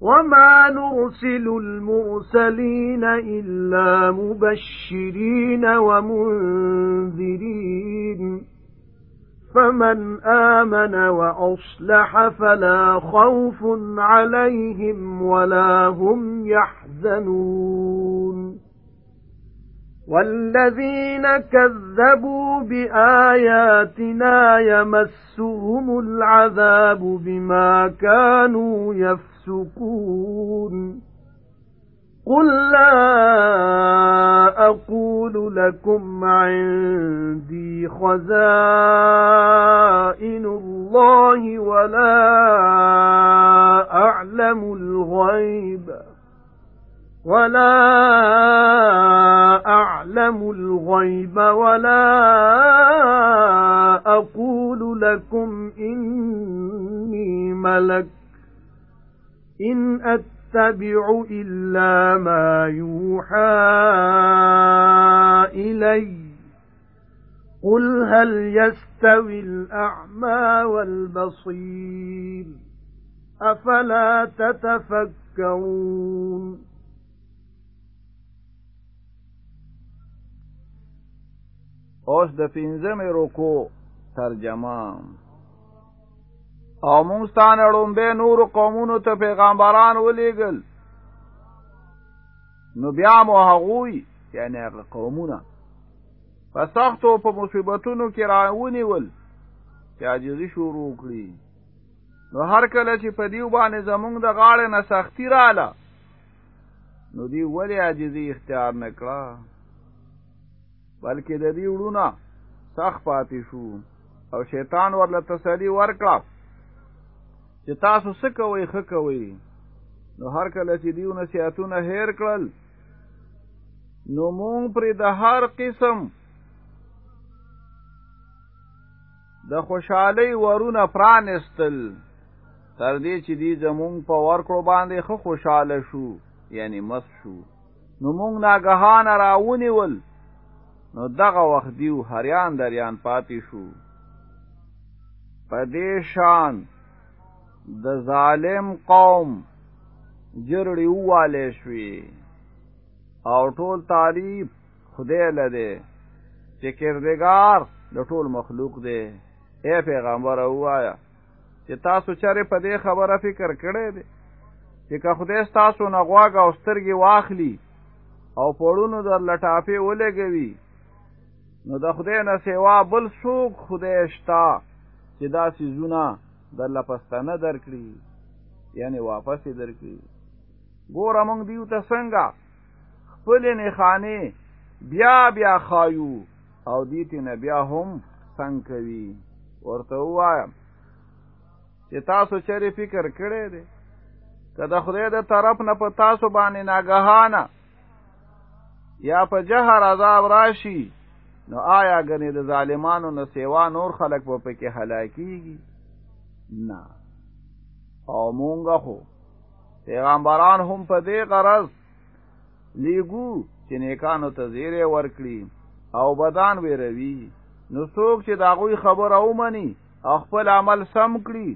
وَمَا نُرْسِلُ الْمُرْسَلِينَ إِلَّا مُبَشِّرِينَ وَمُنذِرِينَ فَمَنْ آمَنَ وَأَصْلَحَ فَلَا خَوْفٌ عَلَيْهِمْ وَلَا هُمْ يَحْزَنُونَ وَالَّذِينَ كَذَّبُوا بِآيَاتِنَا يَمَسُّهُمُ الْعَذَابُ بِمَا كَانُوا يَفْسُقُونَ. قُل لَّا أَقُولُ لَكُمْ عِندِي خَزَائِنُ اللَّهِ وَلَا أَعْلَمُ الْغَيْبَ. وَلَا أَعْلَمُ الْغَيْبَ وَلَا أَقُولُ لَكُمْ إِنِّي مَلَكٌ إِنْ أَتَّبِعُ إِلَّا مَا يُوحَى إِلَيَّ. قُلْ هَلْ يَسْتَوِي الْأَعْمَى وَالْبَصِيرُ؟ أَفَلَا تَتَفَكَّرُونَ؟ اوس د پنځمې رکو ترجمه. او مونږ ستانه به نور قومونو ته پیغمبران ولېګل نو بیا مو هغوی یعنی هغه قومونه. په سختو په مصیبتونو کې راونیول چې عاجزي شروع کړي. نو هر کله چې په دیو باندې زمونږ د غاړې نه سختی راغله نو دی ولې عاجزي اختیار نکړه بلکې د دې وړونه سخت پاتې شو. او شیطان ورله تسلی ورکړه چې تاسو څه کوئ ښه کوئ. نو هر کله چې دیو نصیحتونه هیر کړل نو مونږ پرې د هر قسم د خوشحالۍ ورونه پرانستل تر دې چې دی زمونږ په ورکړو باندې خو خوشاله شو یعنی مس شو. نو مونږ ناګهانه راونیول نو دغه وخت دیو هریان دریان پاتې شو. په دې شان د ظالم قوم جرړی واله شوي او ټول تعریف خدای لده چې کردگار د ټول مخلوق دی. اے پیغمبر وایا چې تاسو چره په دې خبره فکر کړی دی؟ چې که خدای تاسو نه غواګ او سترګي واخلي او پړونو در لټافه ولګوي نو د خدای نه سیوا بل څوک خدای شتا چې دا سيزونه د لپستانه درکړي یعنی واپس درکړي. ګور موږ دیو ته څنګه؟ خپل نه خانه بیا بیا خایو او دیت نه بیا هم څنګه کوي. ورته وایم چې تاسو چیرې فکر کړی دی؟ که د خدای د طرف نه په تاسو باندې ناګهانه یا په جهر عذاب راشي نو آیا غنی د ظالمانو نه سیوا نور خلق په پکې هلاکیږي نه. او مونږه خو پیغمبران هم په دې غرض لیګو چې نیکانو ته زیره ورکړي او بدان ویروي. نو څوک چې د هغوی خبره ومني خپل عمل سم کړي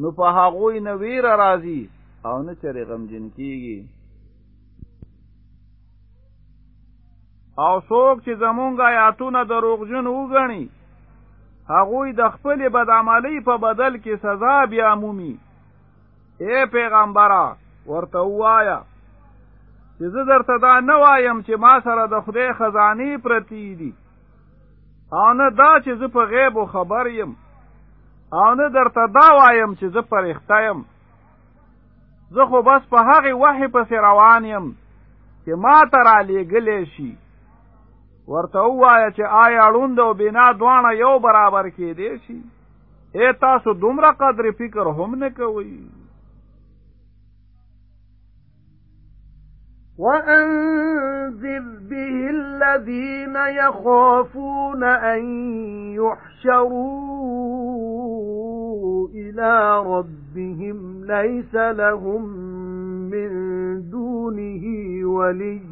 نو په هغوی نه ویر راځي او نه چرې غمجن کیږي او څوک چې زمونږ آیاتونه دروغجن وګڼي هغوی د خپل بدعملی په بدل کې سزا بیا مومي. اے پیغمبره ورته وایا چې زه درته دا نه وایم چې ما سره د خدای خزانه پرتی دي او نه دا چې زه په غیب خبر یم او نه درته دا وایم چې زه پرېخته یم. زه خو بس په هغه وحی پسې روان یم چې ما ته را لېږلی شي ورته وایا چې آیا اړوند أو بنا دوانه یو برابر کې دی شي؟ اے تاسو دومره قدر فکر هم نه کوئ. وَأَنذِرْ بِهِ الَّذِينَ يَخَافُونَ أَن يُحْشَرُوا إِلَى رَبِّهِمْ لَيْسَ لَهُم مِّن دُونِهِ وَلِيٌّ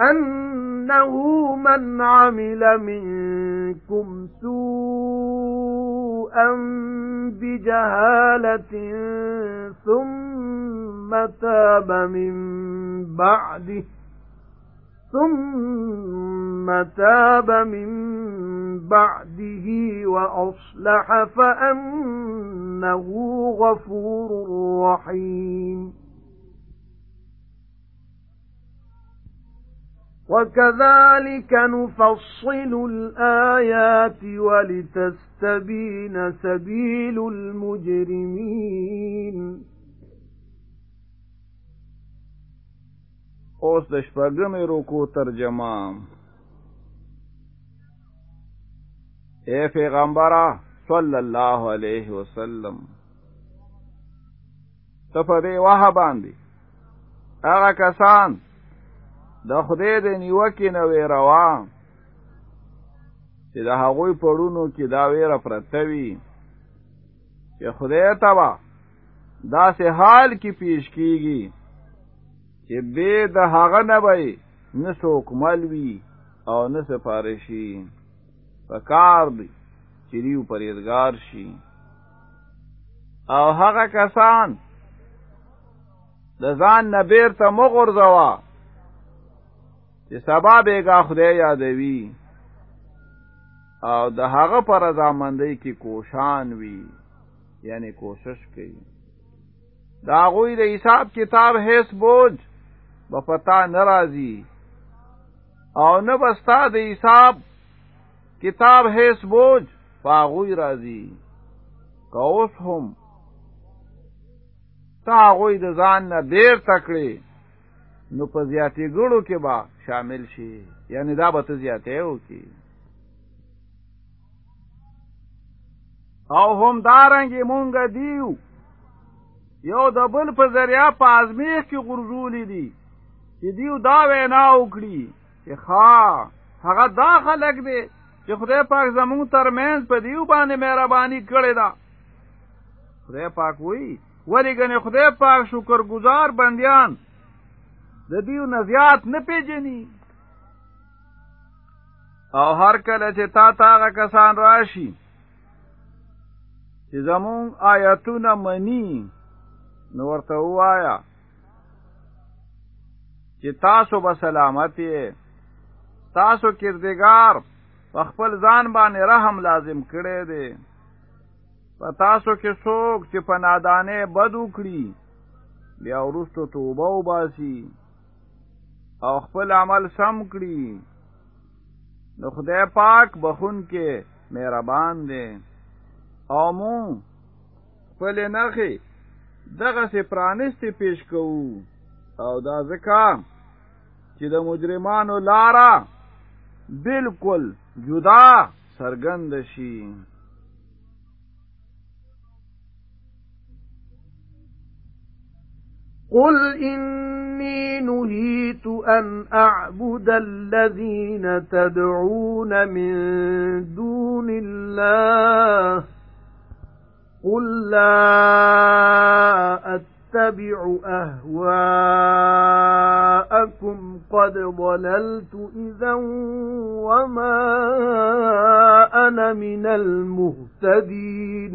أَنَّهُ مَنْ عَمِلَ مِنكُمْ سُوءًا بِجَهَالَةٍ ثُمَّ تَابَ مِن بَعْدِهِ ثُمَّ تَابَ مِن بَعْدِهِ وَأَصْلَحَ فَأَنَّهُ غَفُورٌ رَّحِيمٌ وَكَذَلِكَ نُفَصِّلُ الْآيَاتِ وَلِتَسْتَبِينَ سَبِيلُ الْمُجْرِمِينَ. اوس د شپږمې رکو ترجمه. اے پیغمبره صلی الله علیه وسلم دې واه باندې. هغه کسان د خدای د نیوکې نه ویروا چې د هغوی پړونو کې دا ویره پرته وي. چې خدای تبا داسې حال کې پیش کیږي چې به د هغه نه وي نه څوک ملوي او نه سفارشي. پکار دی چې دیو پرېزګار شي. او هغه کسان د ځان نه بیرته مغرزوا چې سبا بیگا خدای یادوي. او د هغه پر رضامندۍ کې کوشان وي یعنی کوشش کوي. دا غوی د حساب کتاب هیڅ بوج په پتا ناراضي او نه بستا د حساب کتاب هیڅ بوج پاغوی راضي کوس هم تا غوی د ځان نه ډیر تکړه نو په زیاتې ګړو کې با شامل شي. یعنی دا به ته زیاتې وکي او هم دارنګي مونږ دیو یو د بل په ذریعہ په ازمیخ کې غرزولې دي. چې دیو دا وینا وکړي چې ښا هغه دا خلک دی چې خدای پاک زموږ ترمنځ په دیو باندې مهرباني کړې ده. خدای پاک وی ولی ګنې خدای پاک شکر گزار بندیان د دیو نزیات نه پیجنی او هر کله چې تا ته هغه کسان راشي چې زمونږ آیاتونه منی نو ورته وایا چې تاسو به سلامت یې. تاسو کردګار په خپل ځان باندې رحم لازم کړی دی. په تاسو کې څوک چې په نادانه بد وکړي بیا ورستو توبه وباسي او خپل عمل سم کړي. نو خدای پاک بخښونکی مهربان دی. او مو خپل نخي دغه سې پرانستی پیش کوو. او دا ځکه چې د مجرمانو لارا بالکل جدا سرګند شي قُلْ إِنِّي نُهِيتُ أَنْ أَعْبُدَ الَّذِينَ تَدْعُونَ مِن دُونِ اللَّهِ قُل لَّا أَتَّبِعُ أَهْوَاءَكُمْ قَدْ ضَلَلْتُ إِذًا وَمَا أَنَا مِنَ الْمُهْتَدِينَ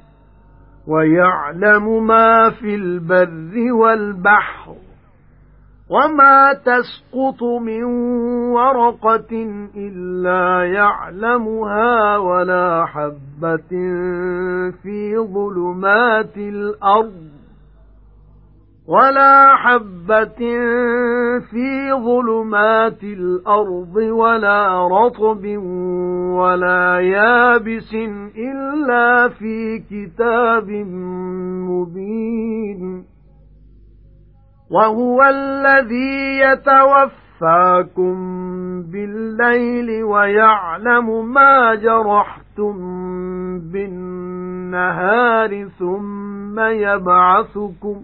وَيَعْلَمُ مَا فِي الْبَرِّ وَالْبَحْرِ وَمَا تَسْقُطُ مِنْ وَرَقَةٍ إِلَّا يَعْلَمُهَا وَلَا حَبَّةٍ فِي ظُلُمَاتِ الْأَرْضِ وَلَا حَبَّةٍ فِي ظُلُمَاتِ الْأَرْضِ وَلَا رَطْبٍ وَلَا يَابِسٍ إِلَّا فِي كِتَابٍ مُبِينٍ. وَهُوَ الَّذِي يَتَوَفَّاكُم بِاللَّيْلِ وَيَعْلَمُ مَا جَرَحْتُم بِالنَّهَارِ ثُمَّ يَبْعَثُكُمْ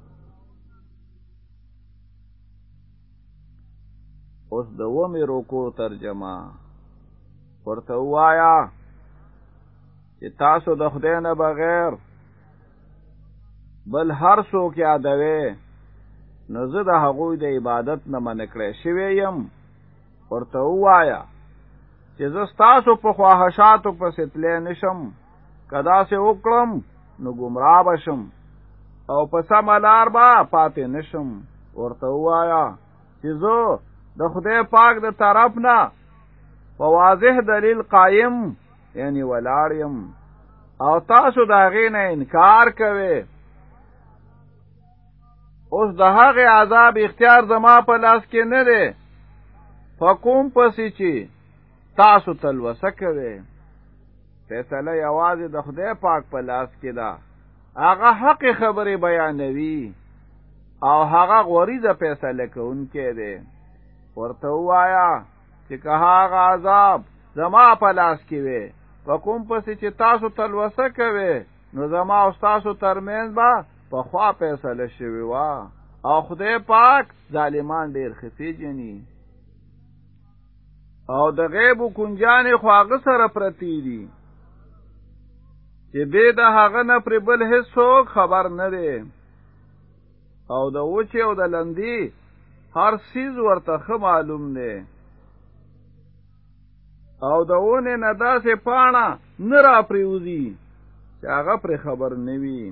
اوس د ومه روکو ترجمه. ورته وایا چې تاسو د خدای نه بغیر بل هر څوک یادوي نو زه د هغوی د عبادت نه منع کړی شوی يم ورته وایا چې زه تاسو په خواهشاتو پسې تللې نشم که داسې وکړم نو گمراه بشم او په سم لار با پاتې نشم ورته وایا چې زه د خدای پاک د طرف نه. په واضح دلیل قائم یعنی ولاړیم او تاسو د هغې نه انکار کوئ. اوس د هغه عذاب اختیار زما په لاس کې نه دی. په کوم پسې چې تاسو تلوسه کوئ. فیصله یوازې د خدای پاک په لاس کې ده. هغه حق خبره بیانوي. او هغه غوریزه فیصله کوونکی دی ورته وایا چې که هغه عذاب زما په لاس کې وي. په کوم پسې چې تاسو تلوسه کوي نو زما او تاسو ترمنځ به پخوا فیصله شوی وا او خدای پاک ظالمان ډیر ښه پیژني او د غیب کنجیانې خو هغه سره پرتی دي. چې به د هغه نه پر بل هیڅ خبر نه دی. او د وچه او د لندې هر سیز ورته ښه معلوم دی. او د ونه نه داسې پاڼه نه را پریوزی چې هغه پر خبر نوي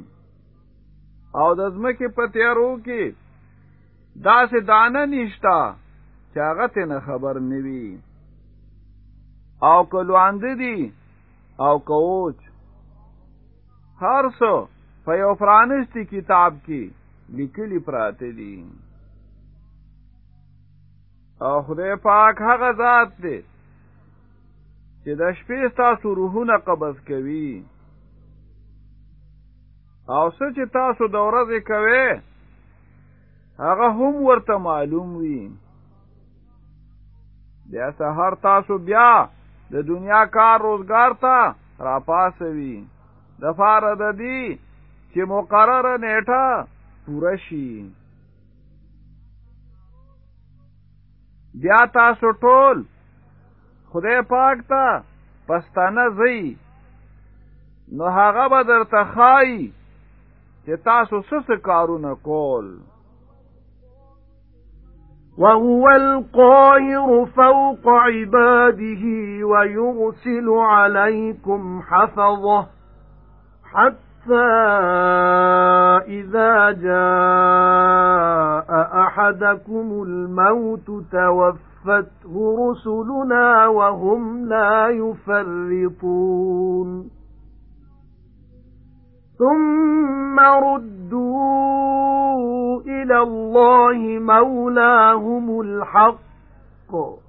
او د ځمکې په تیارو کې داسې دانه نشتا چې هغه ته نه خبر نوي او که لوند دي او که وچ هر څو په یو فرانستی کتاب کې لیکلي پراته دي او خدای پاک هغه ذات دی چې د شپې تاسو روحونه قبض کوي. او څه چې تاسو د ورځې کوي هغه هم ورته معلوم وي. بیا سهار تاسو بیا د دنیا کار روزگار ته را پاسوي دپاره د دې چې مقرره نیټه پوره شي بیا تاسو ټول خدای پاک ته پستانه زئی نو هغه به درته ښایي چې تاسو څه څه کارونه کول. وهو القاهر فوق عباده ويرسل عليكم حفظه حتى إذا جاء أحدكم الموت توفته رسلنا وهم لا يفرطون. ثُمَّ رُدُّوا إِلَى اللَّهِ مَوْلَاهُمُ الْحَقِّ.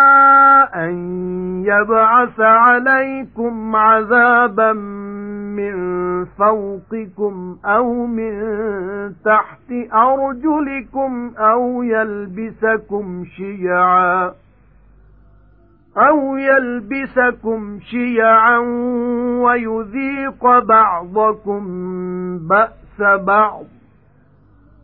أَن يَبْعَثَ عَلَيْكُمْ عَذَابًا مِّن فَوْقِكُمْ أَوْ مِن تَحْتِ أَرْجُلِكُمْ أَوْ يَلْبِسَكُمْ شِيَعًا أَوْ يَلْبِسَكُمْ شِيَعًا وَيُذِيقَ بَعْضَكُمْ بَأْسَ بَعْضٍ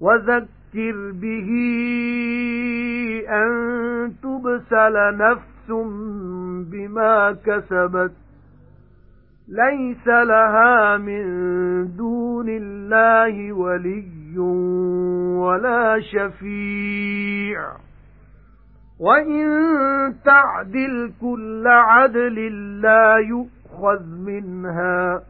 وَذَكِّرْ بِهِ أَن تُبْسَلَ نَفْسٌ بِمَا كَسَبَتْ لَيْسَ لَهَا مِن دُونِ اللَّهِ وَلِيٌّ وَلَا شَفِيعٌ. وَإِن تَعْدِلْ كُلَّ عَدْلٍ لَّا يُؤْخَذْ مِنْهَا.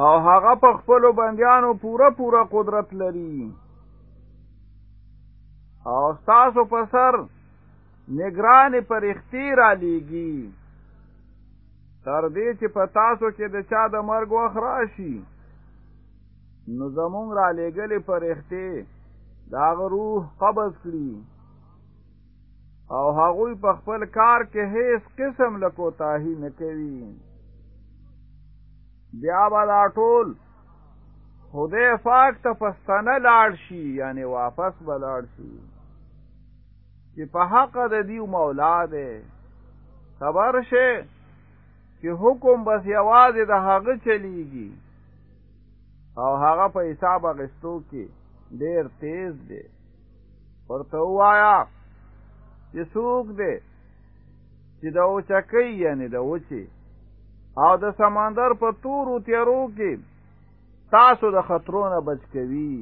او هغه په خپل بنديانو پوره پوره قدرت لري. او تاسو په سر نگران پر اختیر علیږي تر دې چې په تاسو کې د چا د مرګ وخت راشي نو زمونږ را لېګلې فرښتې دا روح قبض کړي. او هغوی په خپل کار کې هیڅ قسم له کوتاهي نه کوي بیا به دا ټول. خدای پاک ته پستانه لاړ شي یعنی واپس به لاړ شي. چې په حق د دوی مولا دی. خبر شه؟ چې حکم بس یوازې د هغه چلیږي. او هغه په حساب اغستو کې ډیر تیز دی. ورته وایا چې څوک دی؟ چې د اوچکۍ یعنی د اوچې او د سمندر په تورو تیارو کې تاسو د خطرونو بچ کوي.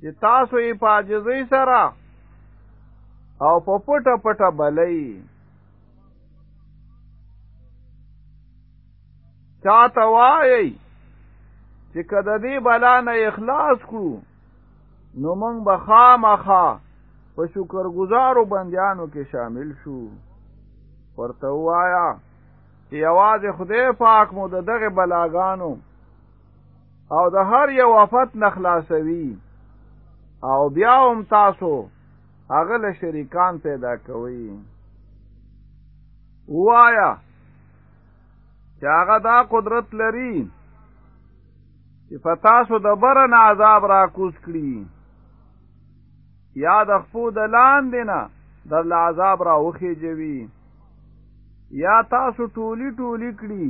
چې تاسو یې په عاجزۍ سره او په پټه پټه بلای چاته وایي چې که د دې بلا نه اخلاص کړو نو موږ به خامخا په شکر گزارو بندیانو کې شامل شو. ورته وایا یوازې خدای پاک مو د دغه بلاګانو او د هر یو وفات نخلاصوي او بیا هم تاسو هغه له شریکان پیدا کوي وایا چې هغه دا قدرت لري چې فتاسو د برن عذاب را کوز کړي. یا د خپو د لاندې نه در عذاب را وخی جوي یا تاسو ټولی ټولی کړي.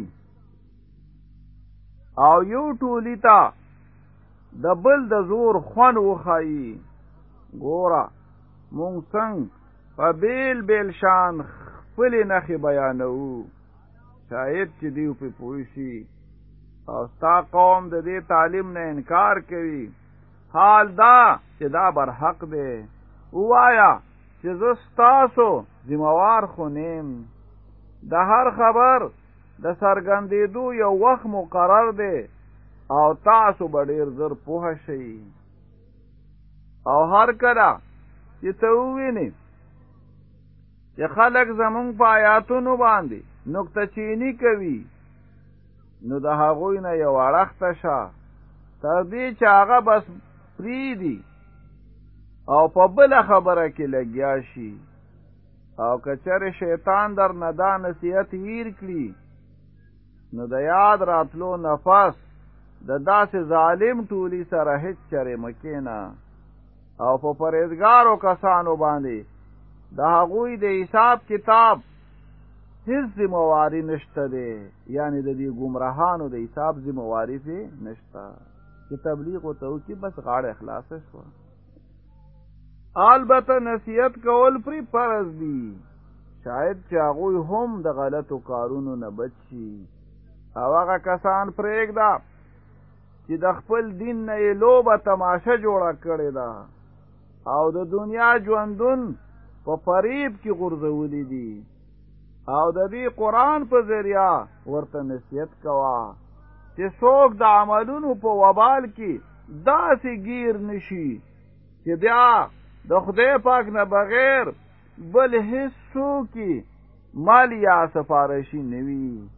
او یو ټولی تا د بل د زور خون وخایي ګوره مونږ څنګه په بیل بیل شان خپل نخي بیانو شاید چې دیو په پوي شي. او ستا قوم د دې تعلیم نه انکار کوي. حال دا چې دا بر حق دی. وایا چې زه ستاسو ذمہوار خو نیم د هر خبر د سرګندېدو یو وخت مقرر دی او تاسو به ډیر زر پوه شئ. او هر کله چې ته ووینې چې خلک زمونږ په آیاتونو باندې نکته چینی کوي نو د هغوی نه یو اړخته شه. تر دې چې هغه بس پریدي او په بل خبره کې لګیا شي او کچر شیطان در ندا نصیحت هیر کړي نو د یاد راتلو نفس د داسې ظالم ټولی سره هیڅ چره مکینا او په پرېزګارو کسانو باندې د هغوی د حساب کتاب هیڅ ذمہواری نشته دی. یعنی د دې گمراهانو د حساب ذمہواری نشته. چې تبلیغ او توکی بس غاړه اخلاص شو البته نصیحت کول پری فرض دی شاید چې هغه هم د غلطو کارونو نه بچي او هغه کسان پرېږدا چې د خپل دین نه لوبه تماشه جوړه کړې ده. او د دنیا ژوندون په فریب کې غورځولې دي. او د دې قران په ذریعہ ورته نصیحت کوا چې څوک د عملونو په وبال کې داسې گیر نشي چې بیا د خدای پاک نه بغیر بل هیڅ څوک مال یا سفارشي نوي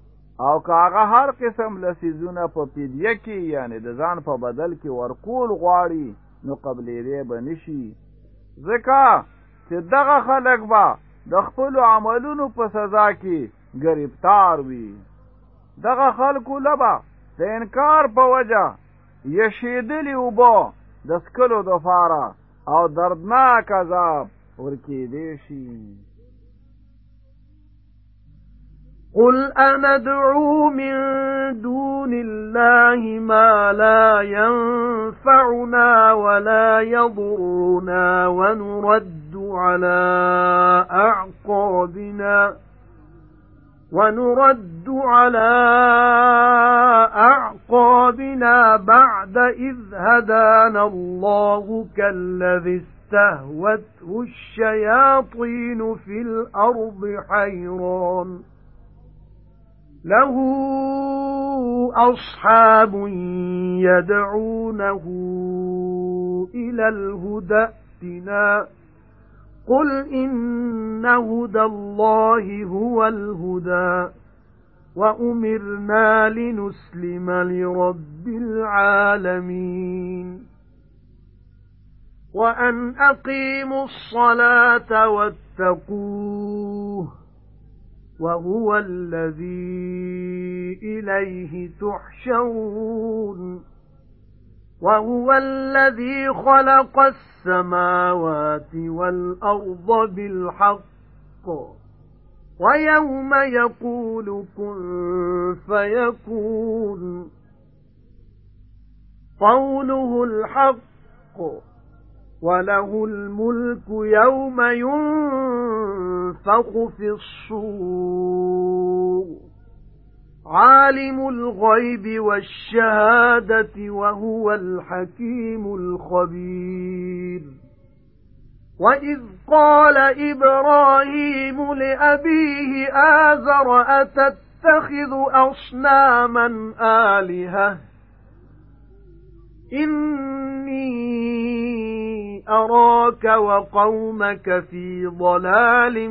او کاغه هر قسم لسیزونه په پیډیا کې یعنی د ځان په بدل کې ورکول غواړي نو قبلې ری بنشي ځکه چې دغه خلک با د خپل عملونو په سزا کې گرفتار وي. دغه خلکو لبا د انکار په وجه یشیدلی وبو د سکلو د فاره أو دردناک عذاب ورکی دیشی قل أندعو من دون الله ما لا ينفعنا ولا يضرنا ونرد على أعقابنا. ونرد على أعقابنا بعد إذ هدانا الله كالذي استهوته الشياطين في الأرض حيران. له أصحاب يدعونه إلى الهدى ائتنا قُلْ إِنَّ هُدَى اللَّهِ هُوَ الْهُدَى وَأُمِرْنَا لِنُسْلِمَ لِرَبِّ الْعَالَمِينَ وَأَنْ أَقِيمُوا الصَّلَاةَ وَاتَّقُوهُ وَهُوَ الَّذِي إِلَيْهِ تُحْشَرُونَ وَهُوَ الَّذِي خَلَقَ السَّمَاوَاتِ وَالْأَرْضَ بِالْحَقِّ. وَيَوْمَ يَقُولُ كُن فَيَكُونُ. قَوْلُهُ الْحَقُّ وَلَهُ الْمُلْكُ يَوْمَ يُنفَخُ فِي الصُّورِ. عَالِمُ الْغَيْبِ وَالشَّهَادَةِ وَهُوَ الْحَكِيمُ الْخَبِيرُ. وَإِذْ قَالَ إِبْرَاهِيمُ لِأَبِيهِ آزَرَ أَتَتَّخِذُ أَصْنَامًا آلِهَةً؟ إِنِّي أَرَاكَ وَقَوْمَكَ فِي ضَلَالٍ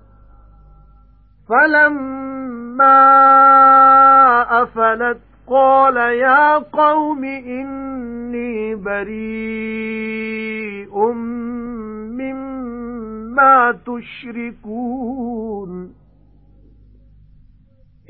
فَلَمَّا أَفَلَتْ قَالَ يَا قَوْمِ إِنِّي بَرِيءٌ مِّمَّا تُشْرِكُونَ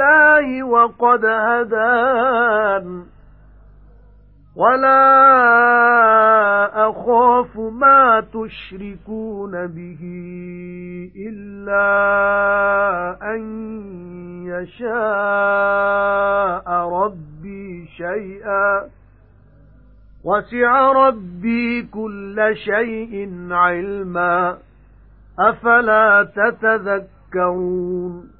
اللَّهِ وَقَدْ هَدَانِ. وَلَا أَخَافُ مَا تُشْرِكُونَ بِهِ إِلَّا أَن يَشَاءَ رَبِّي شَيْئًا. وَسِعَ رَبِّي كُلَّ شَيْءٍ عِلْمًا. أَفَلَا تَتَذَكَّرُونَ؟